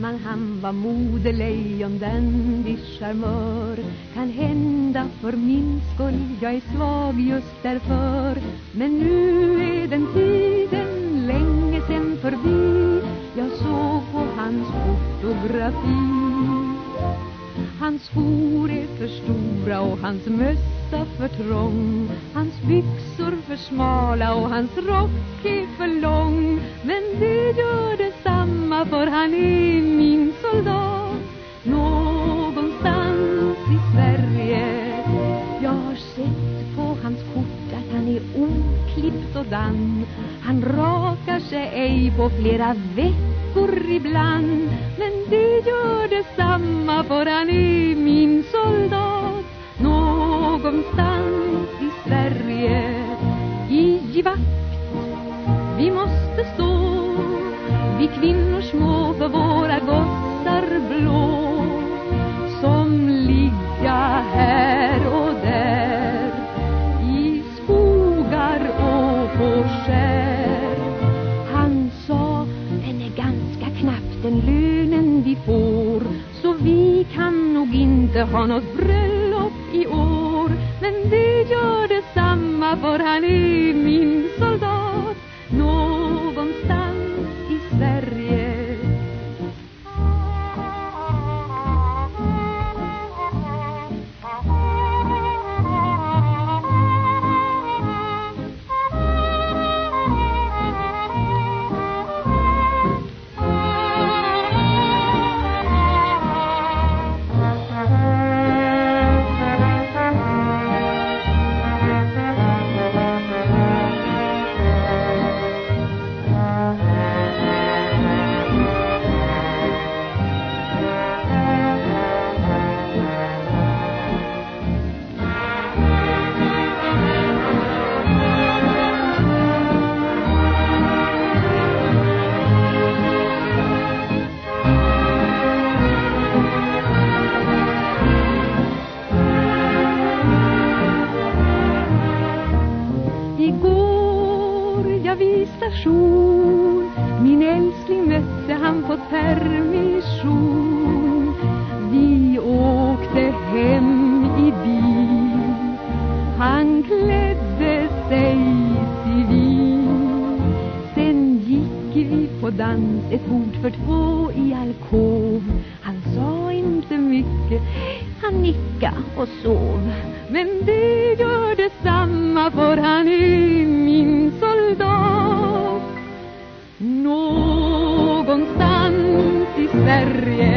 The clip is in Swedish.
man han var modelejon dandy charmör. Kan hända för min skull jag är svag just därför. Men nu är den tiden länge sen förbi. Jag såg på hans fotografi. Hans skor är för stora och hans mössa för trång. Hans byxor för smala och hans rock är för lång. Men det gör detsamma för han är han och dann Han rakar sig ej på flera veckor ibland. Men det gör detsamma för han är min soldat Någonstans i Sverige. I vakt Vi måste stå. Vi kvinnor ha något bröllop i år Men det gör detsamma för han är min soldat. Någonstans i Sverige vid station Min älskling mötte han på permission. Vi åkte hem i bil. Han klädde sig civil. Sen gick vi på dans Ett bord för två i alkov. Han sa inte mycket Han nicka och sov. Men det gör detsamma för han är sonreír.